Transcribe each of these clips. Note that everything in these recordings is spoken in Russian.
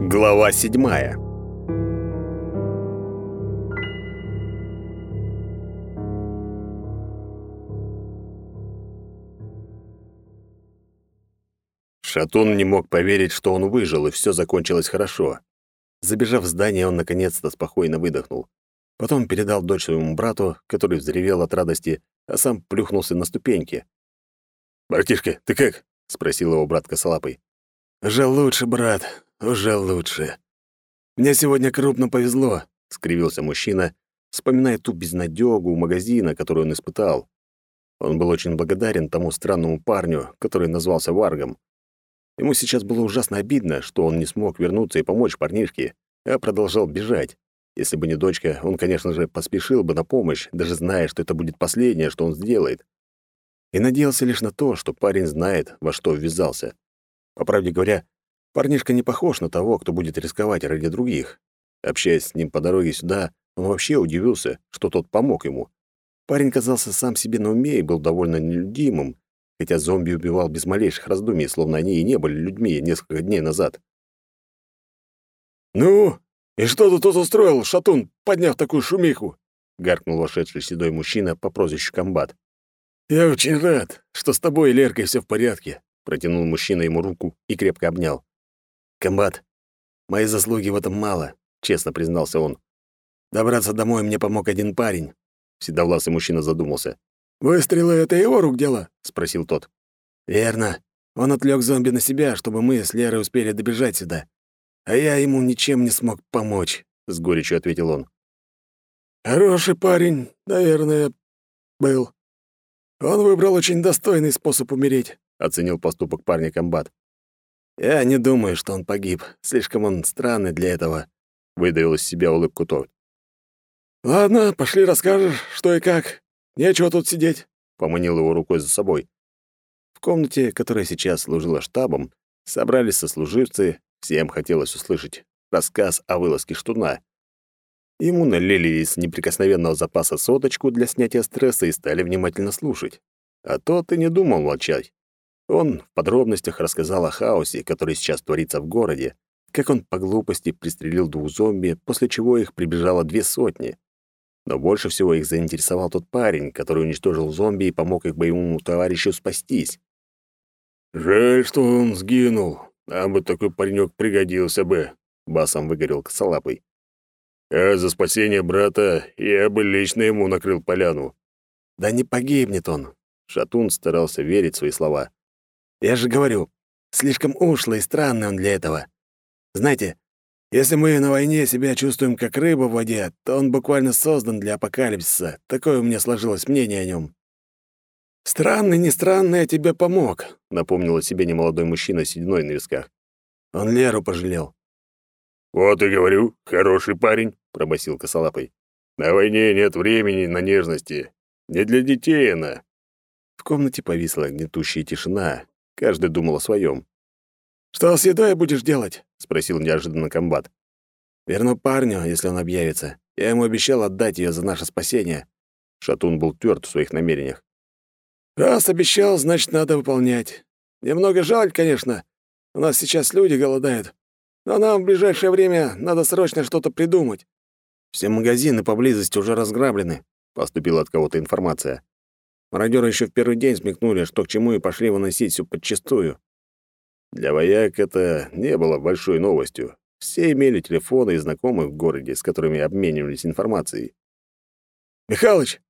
Глава седьмая. Шатун не мог поверить, что он выжил, и все закончилось хорошо. Забежав в здание, он наконец-то спокойно выдохнул. Потом передал дочь своему брату, который взревел от радости, а сам плюхнулся на ступеньки. «Братишка, ты как?» — спросил его брат косолапый. «Уже лучше, брат, уже лучше. Мне сегодня крупно повезло», — скривился мужчина, вспоминая ту безнадёгу магазина, которую он испытал. Он был очень благодарен тому странному парню, который назвался Варгом. Ему сейчас было ужасно обидно, что он не смог вернуться и помочь парнишке, а продолжал бежать. Если бы не дочка, он, конечно же, поспешил бы на помощь, даже зная, что это будет последнее, что он сделает. И надеялся лишь на то, что парень знает, во что ввязался. По правде говоря, парнишка не похож на того, кто будет рисковать ради других. Общаясь с ним по дороге сюда, он вообще удивился, что тот помог ему. Парень казался сам себе на уме и был довольно нелюдимым, хотя зомби убивал без малейших раздумий, словно они и не были людьми несколько дней назад. «Ну, и что ты тут устроил, шатун, подняв такую шумиху?» — гаркнул вошедший седой мужчина по прозвищу Комбат. «Я очень рад, что с тобой и Леркой все в порядке», — протянул мужчина ему руку и крепко обнял. «Комбат, мои заслуги в этом мало», — честно признался он. «Добраться домой мне помог один парень». Седовласый мужчина задумался. «Выстрелы — это его рук дело?» — спросил тот. «Верно. Он отвлек зомби на себя, чтобы мы с Лерой успели добежать сюда. А я ему ничем не смог помочь», — с горечью ответил он. «Хороший парень, наверное, был. Он выбрал очень достойный способ умереть», — оценил поступок парня комбат. «Я не думаю, что он погиб. Слишком он странный для этого», — выдавил из себя улыбку тот. «Ладно, пошли расскажешь, что и как. Нечего тут сидеть», — поманил его рукой за собой. В комнате, которая сейчас служила штабом, собрались сослуживцы, всем хотелось услышать рассказ о вылазке штуна. Ему налили из неприкосновенного запаса соточку для снятия стресса и стали внимательно слушать. А тот и не думал молчать. Он в подробностях рассказал о хаосе, который сейчас творится в городе, как он по глупости пристрелил двух зомби, после чего их прибежало две сотни. Но больше всего их заинтересовал тот парень, который уничтожил зомби и помог их боевому товарищу спастись. «Жаль, что он сгинул. Нам бы такой паренек пригодился бы», — басом выгорел косолапый. «А за спасение брата я бы лично ему накрыл поляну». «Да не погибнет он», — Шатун старался верить в свои слова. «Я же говорю, слишком ушлый и странный он для этого. Знаете, если мы на войне себя чувствуем как рыба в воде, то он буквально создан для апокалипсиса. Такое у меня сложилось мнение о нем. «Странный, не странный, а тебе помог», — напомнил о себе немолодой мужчина с сединой на висках. Он Леру пожалел. «Вот и говорю, хороший парень», — пробасил косолапый. «На войне нет времени на нежности. Не для детей она». В комнате повисла гнетущая тишина. Каждый думал о своем. «Что с едой будешь делать?» — спросил неожиданно комбат. «Верну парню, если он объявится. Я ему обещал отдать ее за наше спасение». Шатун был тверд в своих намерениях. «Раз обещал, значит, надо выполнять. Немного жаль, конечно. У нас сейчас люди голодают. Но нам в ближайшее время надо срочно что-то придумать». «Все магазины поблизости уже разграблены», — поступила от кого-то информация. Мародеры еще в первый день смекнули, что к чему, и пошли выносить все подчистую. Для вояк это не было большой новостью. Все имели телефоны и знакомых в городе, с которыми обменивались информацией. «Михалыч,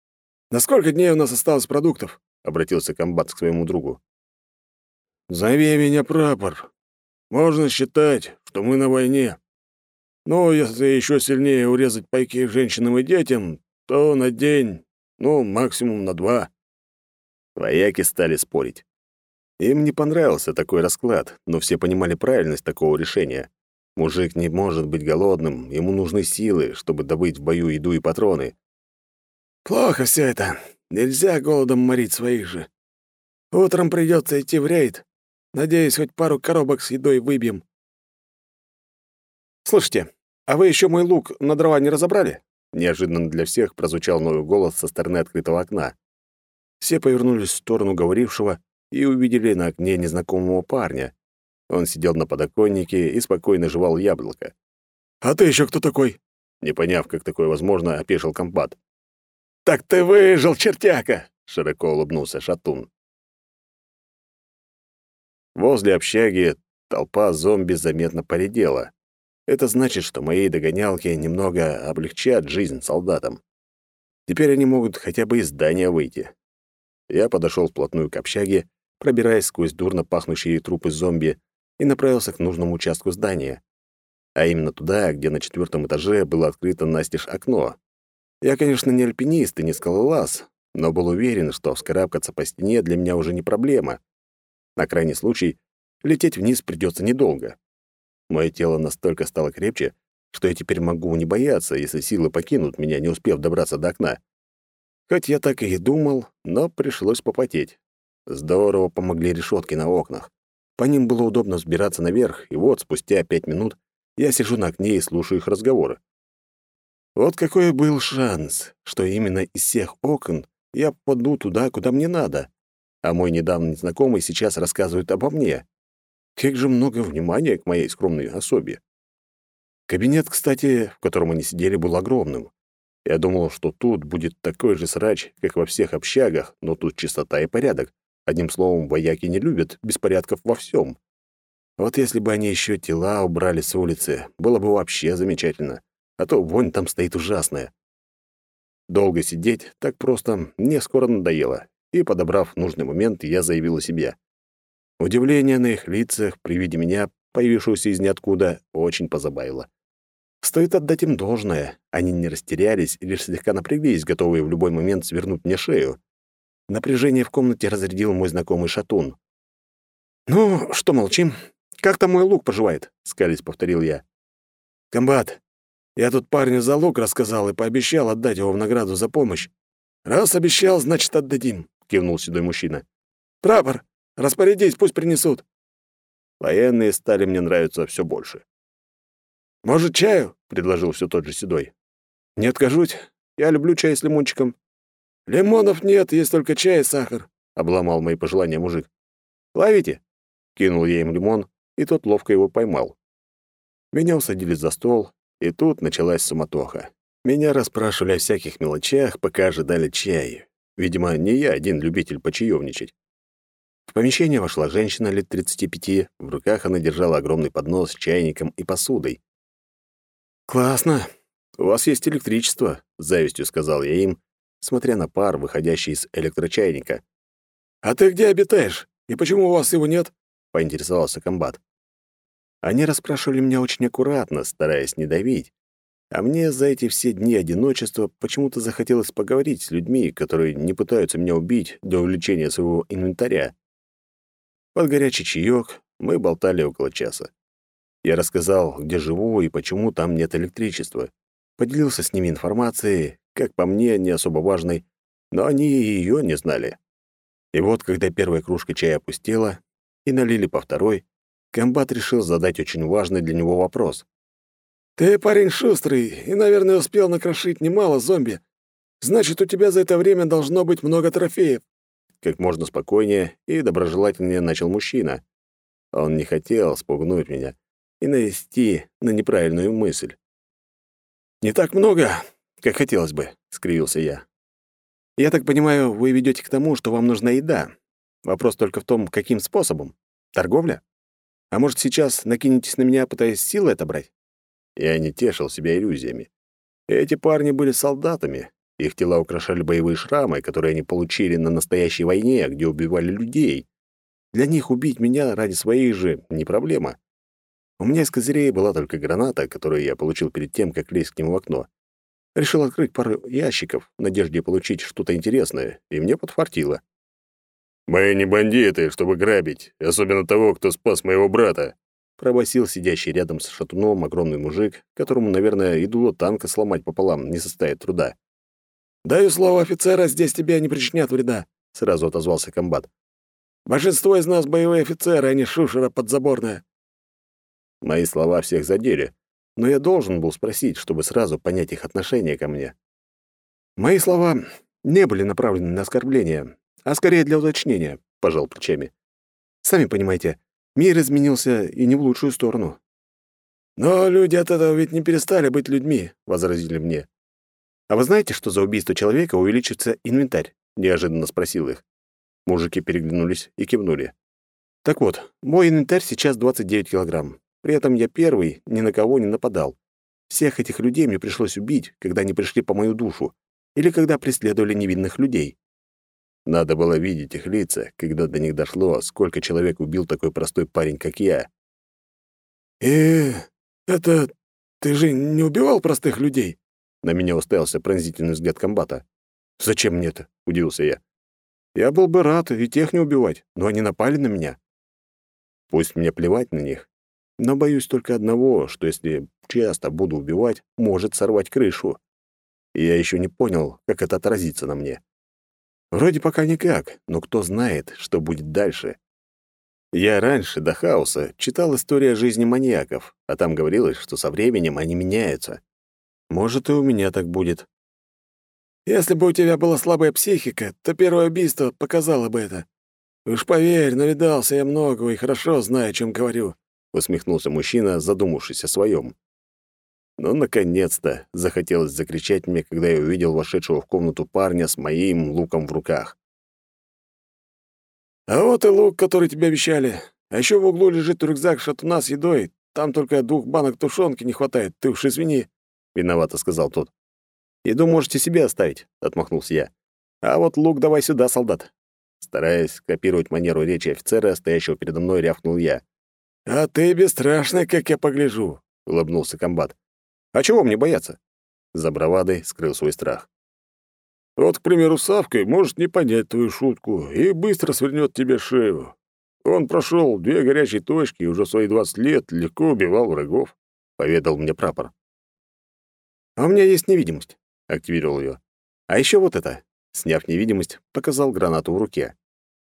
на сколько дней у нас осталось продуктов?» — обратился комбат к своему другу. «Зови меня прапор. Можно считать, что мы на войне. Но если еще сильнее урезать пайки женщинам и детям, то на день, ну, максимум на два». Вояки стали спорить. Им не понравился такой расклад, но все понимали правильность такого решения. Мужик не может быть голодным, ему нужны силы, чтобы добыть в бою еду и патроны. «Плохо все это. Нельзя голодом морить своих же. Утром придется идти в рейд. Надеюсь, хоть пару коробок с едой выбьем». «Слушайте, а вы еще мой лук на дрова не разобрали?» Неожиданно для всех прозвучал новый голос со стороны открытого окна. Все повернулись в сторону говорившего и увидели на окне незнакомого парня. Он сидел на подоконнике и спокойно жевал яблоко. «А ты еще кто такой?» Не поняв, как такое возможно, опешил комбат. «Так ты выжил, чертяка!» — широко улыбнулся Шатун. Возле общаги толпа зомби заметно поредела. Это значит, что мои догонялки немного облегчат жизнь солдатам. Теперь они могут хотя бы из здания выйти. Я подошел вплотную к общаге, пробираясь сквозь дурно пахнущие трупы зомби, и направился к нужному участку здания. А именно туда, где на четвертом этаже было открыто настежь окно. Я, конечно, не альпинист и не скалолаз, но был уверен, что вскарабкаться по стене для меня уже не проблема. На крайний случай, лететь вниз придется недолго. Мое тело настолько стало крепче, что я теперь могу не бояться, если силы покинут меня, не успев добраться до окна. Хоть я так и думал, но пришлось попотеть. Здорово помогли решетки на окнах. По ним было удобно взбираться наверх, и вот спустя пять минут я сижу на окне и слушаю их разговоры. Вот какой был шанс, что именно из всех окон я попаду туда, куда мне надо, а мой недавний знакомый сейчас рассказывает обо мне. Как же много внимания к моей скромной особе. Кабинет, кстати, в котором они сидели, был огромным. Я думал, что тут будет такой же срач, как во всех общагах, но тут чистота и порядок. Одним словом, вояки не любят беспорядков во всем. Вот если бы они еще тела убрали с улицы, было бы вообще замечательно. А то вонь там стоит ужасная. Долго сидеть так просто мне скоро надоело, и, подобрав нужный момент, я заявил о себе. Удивление на их лицах при виде меня, появившегося из ниоткуда, очень позабавило. Стоит отдать им должное. Они не растерялись и лишь слегка напряглись, готовые в любой момент свернуть мне шею. Напряжение в комнате разрядил мой знакомый шатун. «Ну, что молчим? Как там мой лук поживает?» — скались повторил я. «Комбат, я тут парню за лук рассказал и пообещал отдать его в награду за помощь. Раз обещал, значит, отдадим», — кивнул седой мужчина. «Прапор, Распорядись, пусть принесут». Военные стали мне нравиться все больше. «Может, чаю?» — предложил все тот же Седой. «Не откажусь. Я люблю чай с лимончиком». «Лимонов нет, есть только чай и сахар», — обломал мои пожелания мужик. «Ловите!» — кинул я им лимон, и тот ловко его поймал. Меня усадили за стол, и тут началась суматоха. Меня расспрашивали о всяких мелочах, пока ожидали чай. Видимо, не я один любитель почаевничать. В помещение вошла женщина лет 35, в руках она держала огромный поднос с чайником и посудой. «Классно! У вас есть электричество», — завистью сказал я им, смотря на пар, выходящий из электрочайника. «А ты где обитаешь? И почему у вас его нет?» — поинтересовался комбат. Они расспрашивали меня очень аккуратно, стараясь не давить. А мне за эти все дни одиночества почему-то захотелось поговорить с людьми, которые не пытаются меня убить для увеличения своего инвентаря. Под горячий чаек мы болтали около часа. Я рассказал, где живу и почему там нет электричества. Поделился с ними информацией, как по мне, не особо важной, но они и ее не знали. И вот, когда первая кружка чая опустела и налили по второй, комбат решил задать очень важный для него вопрос. «Ты парень шустрый и, наверное, успел накрошить немало зомби. Значит, у тебя за это время должно быть много трофеев как можно спокойнее и доброжелательнее начал мужчина. Он не хотел спугнуть меня и навести на неправильную мысль. «Не так много, как хотелось бы», — скривился я. «Я так понимаю, вы ведете к тому, что вам нужна еда. Вопрос только в том, каким способом. Торговля? А может, сейчас накинетесь на меня, пытаясь силой отобрать?» Я не тешил себя иллюзиями. Эти парни были солдатами, их тела украшали боевые шрамы, которые они получили на настоящей войне, где убивали людей. Для них убить меня ради своих же не проблема. У меня из козырей была только граната, которую я получил перед тем, как лезть к нему в окно. Решил открыть пару ящиков в надежде получить что-то интересное, и мне подфартило. «Мы не бандиты, чтобы грабить, особенно того, кто спас моего брата», пробасил сидящий рядом с шатуном огромный мужик, которому, наверное, и дуло танка сломать пополам не составит труда. «Даю слово офицера, здесь тебе не причинят вреда», — сразу отозвался комбат. «Большинство из нас боевые офицеры, а не шушера подзаборная». Мои слова всех задели, но я должен был спросить, чтобы сразу понять их отношение ко мне. «Мои слова не были направлены на оскорбление, а скорее для уточнения», — пожал плечами. «Сами понимаете, Мир изменился и не в лучшую сторону. «Но люди от этого ведь не перестали быть людьми», — возразили мне. «А вы знаете, что за убийство человека увеличится инвентарь?» — неожиданно спросил их. Мужики переглянулись и кивнули. «Так вот, мой инвентарь сейчас 29 килограмм. При этом я первый ни на кого не нападал. Всех этих людей мне пришлось убить, когда они пришли по мою душу, или когда преследовали невинных людей. Надо было видеть их лица, когда до них дошло, сколько человек убил такой простой парень, как я. «И это ты же не убивал простых людей?» На меня уставился пронзительный взгляд комбата. «Зачем мне это?» — удивился я. «Я был бы рад и тех не убивать, но они напали на меня. Пусть мне плевать на них, но боюсь только одного, что если часто буду убивать, может сорвать крышу. И я еще не понял, как это отразится на мне. Вроде пока никак, но кто знает, что будет дальше. Я раньше, до хаоса, читал историю жизни маньяков, а там говорилось, что со временем они меняются. Может, и у меня так будет. Если бы у тебя была слабая психика, то первое убийство показало бы это. Уж поверь, навидался я многого и хорошо знаю, о чем говорю. — усмехнулся мужчина, задумавшись о своем. Но, наконец-то, захотелось закричать мне, когда я увидел вошедшего в комнату парня с моим луком в руках. «А вот и лук, который тебе обещали. А еще в углу лежит рюкзак шатуна с едой. Там только двух банок тушенки не хватает. Ты уж извини», — виновато сказал тот. «Еду можете себе оставить», — отмахнулся я. «А вот лук давай сюда, солдат». Стараясь копировать манеру речи офицера, стоящего передо мной, рявкнул я. «А ты бесстрашный, как я погляжу», — улыбнулся комбат. «А чего мне бояться?» За бравадой скрыл свой страх. «Вот, к примеру, Савкой может не понять твою шутку и быстро свернет тебе шею. Он прошел две горячие точки и уже свои двадцать лет легко убивал врагов», — поведал мне прапор. «А у меня есть невидимость», — активировал ее. «А еще вот это». Сняв невидимость, показал гранату в руке.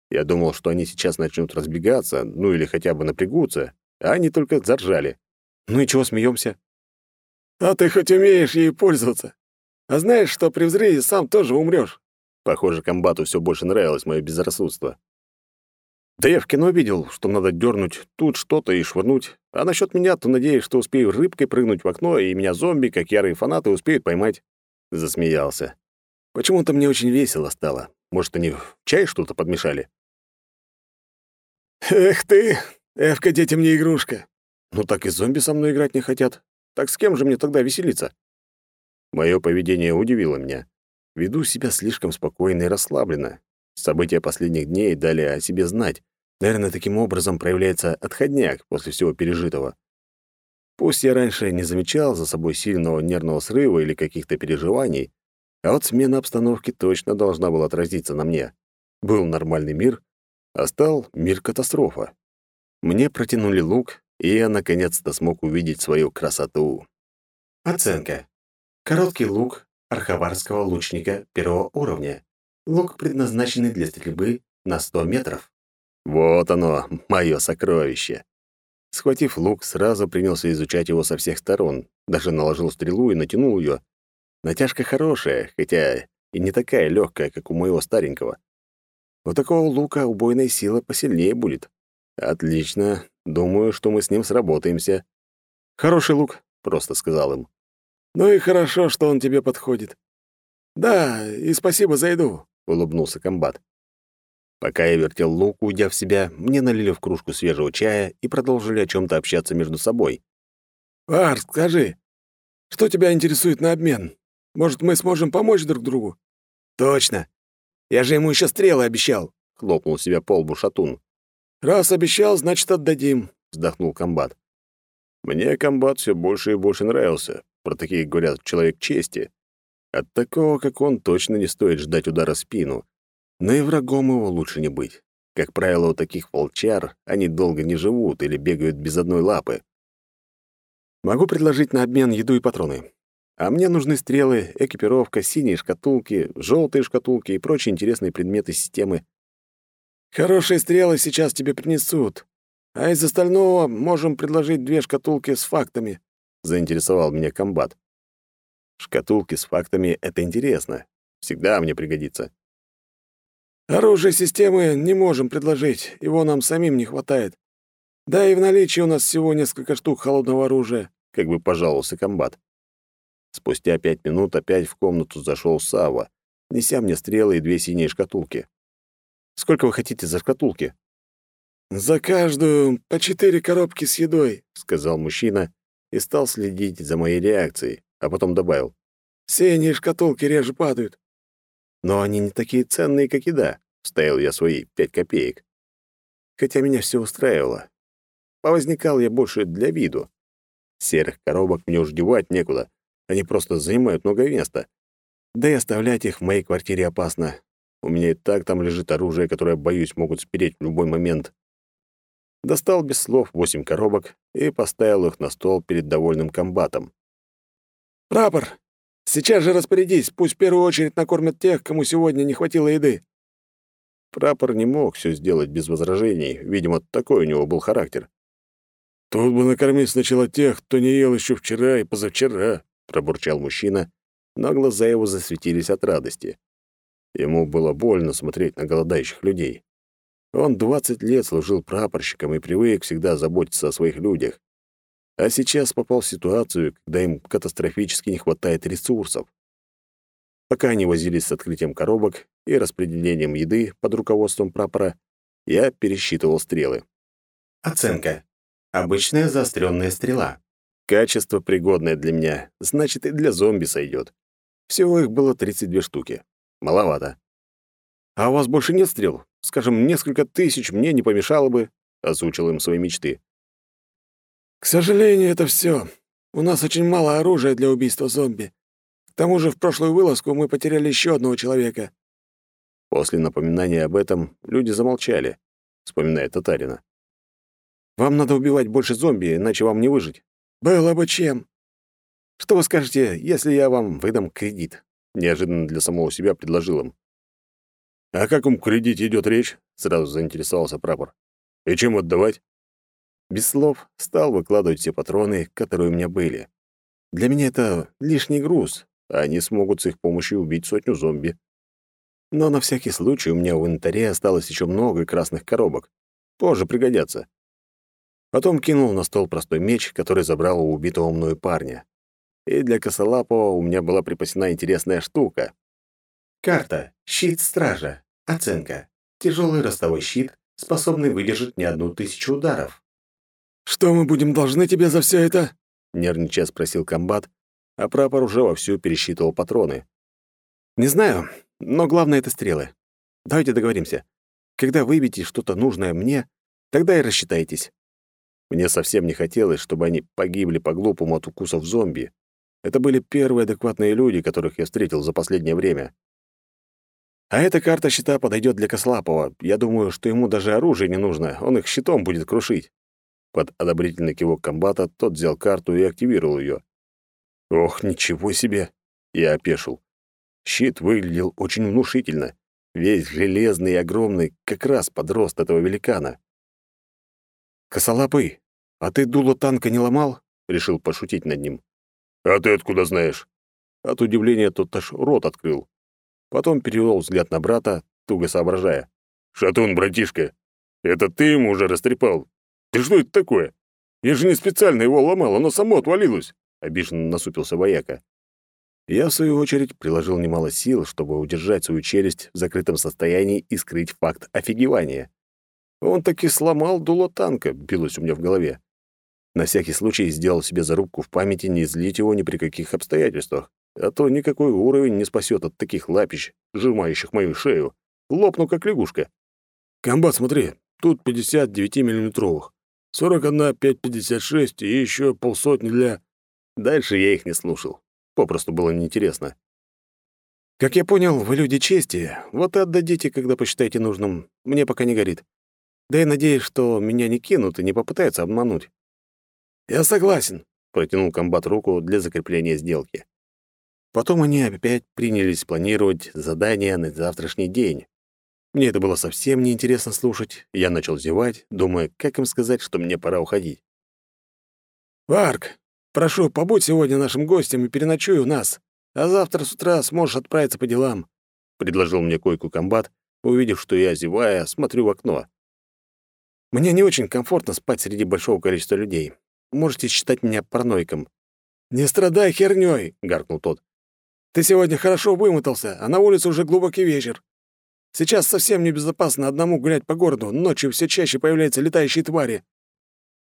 Я думал, что они сейчас начнут разбегаться, ну или хотя бы напрягутся, а они только заржали. Ну и чего смеемся? «А ты хоть умеешь ей пользоваться? А знаешь, что при взрыве сам тоже умрёшь?» Похоже, комбату все больше нравилось мое безрассудство. Да я в кино видел, что надо дернуть тут что-то и швырнуть. А насчет меня, то надеюсь, что успею рыбкой прыгнуть в окно, и меня зомби, как ярые фанаты, успеют поймать. Засмеялся. Почему-то мне очень весело стало. Может, они в чай что-то подмешали? «Эх ты! Эвка детям не игрушка!» «Ну так и зомби со мной играть не хотят. Так с кем же мне тогда веселиться?» Мое поведение удивило меня. Веду себя слишком спокойно и расслабленно. События последних дней дали о себе знать. Наверное, таким образом проявляется отходняк после всего пережитого. Пусть я раньше не замечал за собой сильного нервного срыва или каких-то переживаний, а вот смена обстановки точно должна была отразиться на мне. Был нормальный мир, а стал мир-катастрофа. Мне протянули лук, и я наконец-то смог увидеть свою красоту. Оценка. Короткий лук архаварского лучника первого уровня. Лук, предназначенный для стрельбы на 100 метров. Вот оно, мое сокровище. Схватив лук, сразу принялся изучать его со всех сторон, даже наложил стрелу и натянул ее. Натяжка хорошая, хотя и не такая легкая, как у моего старенького. У такого лука убойная сила посильнее будет. Отлично. Думаю, что мы с ним сработаемся. Хороший лук, просто сказал им. Ну и хорошо, что он тебе подходит. Да, и спасибо за еду, улыбнулся комбат. Пока я вертел лук, уйдя в себя, мне налили в кружку свежего чая и продолжили о чем то общаться между собой. «Вар, скажи, что тебя интересует на обмен? Может, мы сможем помочь друг другу?» «Точно. Я же ему еще стрелы обещал», — хлопнул себя по лбу шатун. «Раз обещал, значит, отдадим», — вздохнул комбат. Мне комбат все больше и больше нравился. Про таких говорят человек чести. От такого, как он, точно не стоит ждать удара в спину. Но и врагом его лучше не быть. Как правило, у таких волчар они долго не живут или бегают без одной лапы. Могу предложить на обмен еду и патроны. А мне нужны стрелы, экипировка, синие шкатулки, желтые шкатулки и прочие интересные предметы системы. Хорошие стрелы сейчас тебе принесут. А из остального можем предложить две шкатулки с фактами, заинтересовал меня комбат. Шкатулки с фактами — это интересно. Всегда мне пригодится. Оружие системы не можем предложить, его нам самим не хватает. Да и в наличии у нас всего несколько штук холодного оружия, как бы пожаловался комбат. Спустя пять минут опять в комнату зашел Сава, неся мне стрелы и две синие шкатулки. «Сколько вы хотите за шкатулки?» «За каждую по четыре коробки с едой», — сказал мужчина и стал следить за моей реакцией, а потом добавил. «Синие шкатулки реже падают». «Но они не такие ценные, как еда», — вставил я свои пять копеек. Хотя меня все устраивало. Повозникал я больше для виду. Серых коробок мне уж девать некуда, они просто занимают много места. Да и оставлять их в моей квартире опасно. У меня и так там лежит оружие, которое, боюсь, могут спереть в любой момент. Достал без слов восемь коробок и поставил их на стол перед довольным комбатом. «Прапор, сейчас же распорядись, пусть в первую очередь накормят тех, кому сегодня не хватило еды». Прапор не мог все сделать без возражений, видимо, такой у него был характер. «Тут бы накормить сначала тех, кто не ел еще вчера и позавчера», — пробурчал мужчина, но глаза его засветились от радости. Ему было больно смотреть на голодающих людей. Он 20 лет служил прапорщиком и привык всегда заботиться о своих людях. А сейчас попал в ситуацию, когда им катастрофически не хватает ресурсов. Пока они возились с открытием коробок и распределением еды под руководством прапора, я пересчитывал стрелы. Оценка. Обычная заостренная стрела. Качество пригодное для меня, значит, и для зомби сойдет. Всего их было 32 штуки. Маловато. «А у вас больше нет стрел? Скажем, несколько тысяч мне не помешало бы», — озвучил им свои мечты. «К сожалению, это все. У нас очень мало оружия для убийства зомби. К тому же в прошлую вылазку мы потеряли еще одного человека». После напоминания об этом люди замолчали, вспоминая татарина. «Вам надо убивать больше зомби, иначе вам не выжить». «Было бы чем». «Что вы скажете, если я вам выдам кредит?» Неожиданно для самого себя предложил им. «О каком кредите идет речь?» — сразу заинтересовался прапор. «И чем отдавать?» Без слов стал выкладывать все патроны, которые у меня были. Для меня это лишний груз, они смогут с их помощью убить сотню зомби. Но на всякий случай у меня в инвентаре осталось еще много красных коробок. Позже пригодятся. Потом кинул на стол простой меч, который забрал у убитого мною парня. И для косолапого у меня была припасена интересная штука. Карта. Щит стража. Оценка. Тяжелый ростовой щит, способный выдержать не одну тысячу ударов. «Что мы будем должны тебе за все это?» — нервничая спросил комбат, а прапор уже вовсю пересчитывал патроны. «Не знаю, но главное — это стрелы. Давайте договоримся. Когда выбьете что-то нужное мне, тогда и рассчитайтесь. Мне совсем не хотелось, чтобы они погибли по-глупому от укусов зомби. Это были первые адекватные люди, которых я встретил за последнее время. А эта карта щита подойдет для Кослапова. Я думаю, что ему даже оружие не нужно, он их щитом будет крушить. Под одобрительный кивок комбата тот взял карту и активировал ее. Ох, ничего себе! Я опешил. Щит выглядел очень внушительно. Весь железный и огромный, как раз под рост этого великана. «Косолапый, а ты дуло танка не ломал?» — решил пошутить над ним. «А ты откуда знаешь?» От удивления тот аж рот открыл. Потом перевел взгляд на брата, туго соображая. «Шатун, братишка, это ты ему уже растрепал? Ты что это такое? Я же не специально его ломал, оно само отвалилось!» Обиженно насупился вояка. Я, в свою очередь, приложил немало сил, чтобы удержать свою челюсть в закрытом состоянии и скрыть факт офигевания. Он таки сломал дуло танка, билось у меня в голове. На всякий случай сделал себе зарубку в памяти не злить его ни при каких обстоятельствах, а то никакой уровень не спасет от таких лапищ, сжимающих мою шею. Лопну, как лягушка. «Комбат, смотри, тут 50 9-миллиметровых, 41 5,56 и еще полсотни для...» Дальше я их не слушал. Попросту было неинтересно. «Как я понял, вы люди чести. Вот и отдадите, когда посчитаете нужным. Мне пока не горит. Да и надеюсь, что меня не кинут и не попытаются обмануть». «Я согласен», — протянул комбат руку для закрепления сделки. Потом они опять принялись планировать задания на завтрашний день. Мне это было совсем неинтересно слушать, я начал зевать, думая, как им сказать, что мне пора уходить. «Варк, прошу, побудь сегодня нашим гостем и переночуй у нас, а завтра с утра сможешь отправиться по делам», — предложил мне койку комбат, увидев, что я, зевая, смотрю в окно. Мне не очень комфортно спать среди большого количества людей. Можете считать меня параноиком». «Не страдай хернёй!» — гаркнул тот. «Ты сегодня хорошо вымотался, а на улице уже глубокий вечер. Сейчас совсем небезопасно одному гулять по городу, ночью все чаще появляются летающие твари».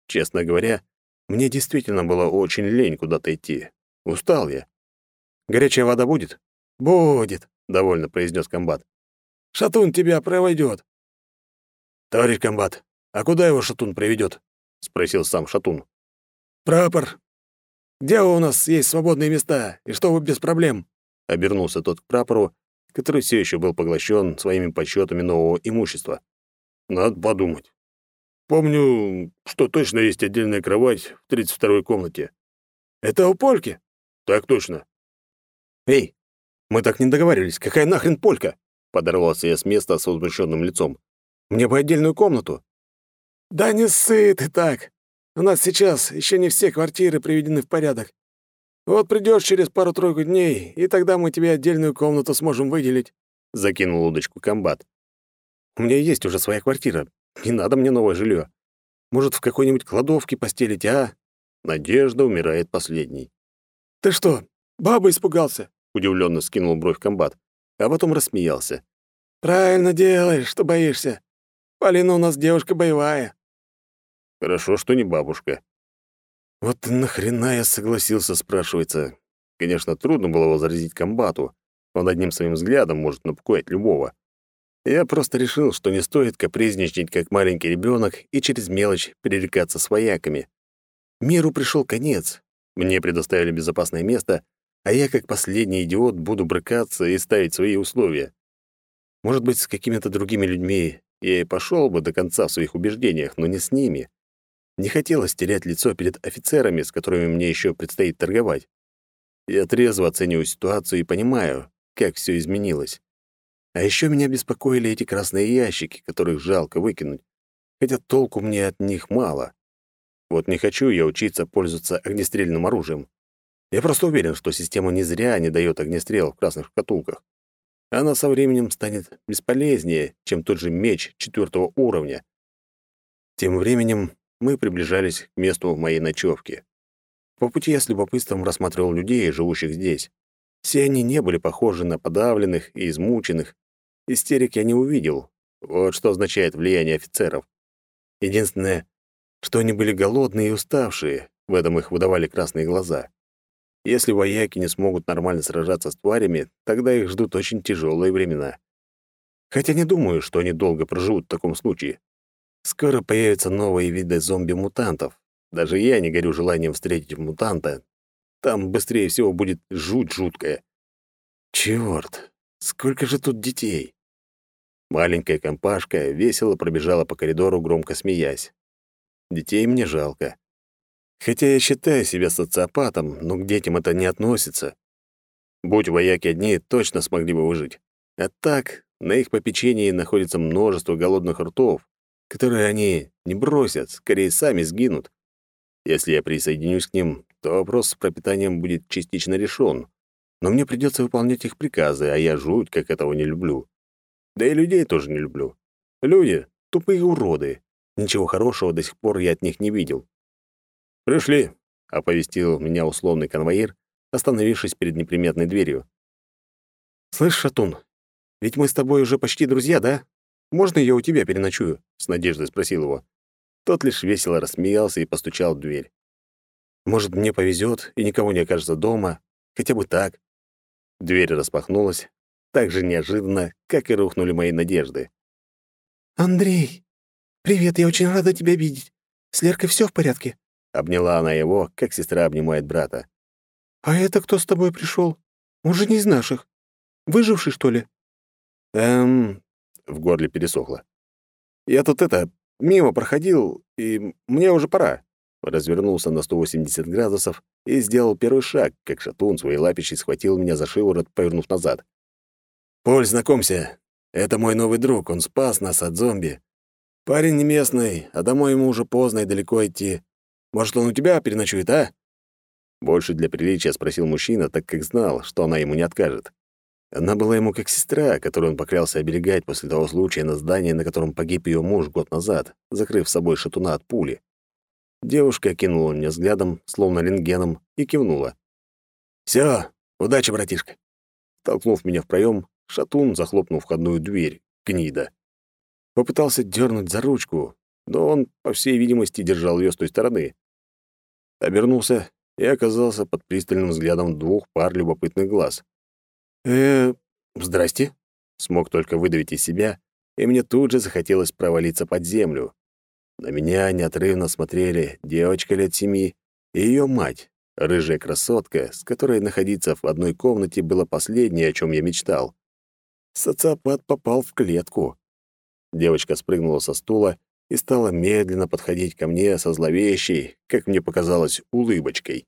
Честно говоря, мне действительно было очень лень куда-то идти. Устал я. «Горячая вода будет?» «Будет», — довольно произнес комбат. «Шатун тебя проведет». «Товарищ комбат, а куда его Шатун приведет? спросил сам Шатун. «Прапор, где у нас есть свободные места, и чтобы без проблем?» Обернулся тот к прапору, который все еще был поглощен своими подсчетами нового имущества. «Надо подумать. Помню, что точно есть отдельная кровать в 32-й комнате». «Это у Польки?» «Так точно». «Эй, мы так не договаривались. Какая нахрен Полька?» Подорвался я с места с возмущенным лицом. «Мне бы отдельную комнату». «Да не ссы ты так. У нас сейчас еще не все квартиры приведены в порядок. Вот придешь через пару-тройку дней, и тогда мы тебе отдельную комнату сможем выделить», — закинул удочку комбат. «У меня есть уже своя квартира. Не надо мне новое жилье. Может, в какой-нибудь кладовке постелить, а?» Надежда умирает последней. «Ты что, баба испугался?» — удивленно скинул бровь комбат, а потом рассмеялся. «Правильно делаешь, что боишься. Полина у нас девушка боевая». Хорошо, что не бабушка. Вот нахрена я согласился, спрашивается. Конечно, трудно было возразить комбату. Он одним своим взглядом может напугать любого. Я просто решил, что не стоит капризничать, как маленький ребенок, и через мелочь перерекаться с вояками. Миру пришел конец. Мне предоставили безопасное место, а я, как последний идиот, буду брыкаться и ставить свои условия. Может быть, с какими-то другими людьми я и пошел бы до конца в своих убеждениях, но не с ними. Не хотелось терять лицо перед офицерами, с которыми мне еще предстоит торговать. Я трезво оцениваю ситуацию и понимаю, как все изменилось. А еще меня беспокоили эти красные ящики, которых жалко выкинуть, хотя толку мне от них мало. Вот не хочу я учиться пользоваться огнестрельным оружием. Я просто уверен, что система не зря не дает огнестрел в красных шкатулках. Она со временем станет бесполезнее, чем тот же меч четвертого уровня. Тем временем мы приближались к месту моей ночевки. По пути я с любопытством рассматривал людей, живущих здесь. Все они не были похожи на подавленных и измученных. Истерик я не увидел. Вот что означает влияние офицеров. Единственное, что они были голодные и уставшие, в этом их выдавали красные глаза. Если вояки не смогут нормально сражаться с тварями, тогда их ждут очень тяжелые времена. Хотя не думаю, что они долго проживут в таком случае. Скоро появятся новые виды зомби-мутантов. Даже я не горю желанием встретить мутанта. Там быстрее всего будет жуть жуткая. Чёрт, сколько же тут детей! Маленькая компашка весело пробежала по коридору, громко смеясь. Детей мне жалко. Хотя я считаю себя социопатом, но к детям это не относится. Будь вояки одни, точно смогли бы выжить. А так, на их попечении находится множество голодных ртов, которые они не бросят, скорее сами сгинут. Если я присоединюсь к ним, то вопрос с пропитанием будет частично решен. Но мне придется выполнять их приказы, а я жуть, как этого не люблю. Да и людей тоже не люблю. Люди — тупые уроды. Ничего хорошего до сих пор я от них не видел. «Пришли», — оповестил меня условный конвоир, остановившись перед неприметной дверью. «Слышь, Шатун, ведь мы с тобой уже почти друзья, да? Можно я у тебя переночую?» — с надеждой спросил его. Тот лишь весело рассмеялся и постучал в дверь. «Может, мне повезет и никого не окажется дома? Хотя бы так?» Дверь распахнулась так же неожиданно, как и рухнули мои надежды. «Андрей, привет, я очень рада тебя видеть. С Леркой все в порядке?» Обняла она его, как сестра обнимает брата. «А это кто с тобой пришел? Он же не из наших. Выживший, что ли?» «Эм, в горле пересохло. «Я тут это, мимо проходил, и мне уже пора». Развернулся на 180 градусов и сделал первый шаг, как шатун своей лапищей схватил меня за шиворот, повернув назад. «Поль, знакомься. Это мой новый друг, он спас нас от зомби. Парень не местный, а домой ему уже поздно и далеко идти. Может, он у тебя переночует, а?» Больше для приличия спросил мужчина, так как знал, что она ему не откажет. Она была ему как сестра, которую он поклялся оберегать после того случая на здании, на котором погиб ее муж год назад, закрыв собой шатуна от пули. Девушка кинула меня взглядом, словно рентгеном, и кивнула. «Всё, удачи, братишка!» Толкнув меня в проем, шатун захлопнул входную дверь, гнида. Попытался дернуть за ручку, но он, по всей видимости, держал ее с той стороны. Обернулся и оказался под пристальным взглядом двух пар любопытных глаз. э здрасте», — смог только выдавить из себя, и мне тут же захотелось провалиться под землю. На меня неотрывно смотрели девочка лет семи и ее мать, рыжая красотка, с которой находиться в одной комнате было последнее, о чем я мечтал. Социопат попал в клетку. Девочка спрыгнула со стула и стала медленно подходить ко мне со зловещей, как мне показалось, улыбочкой.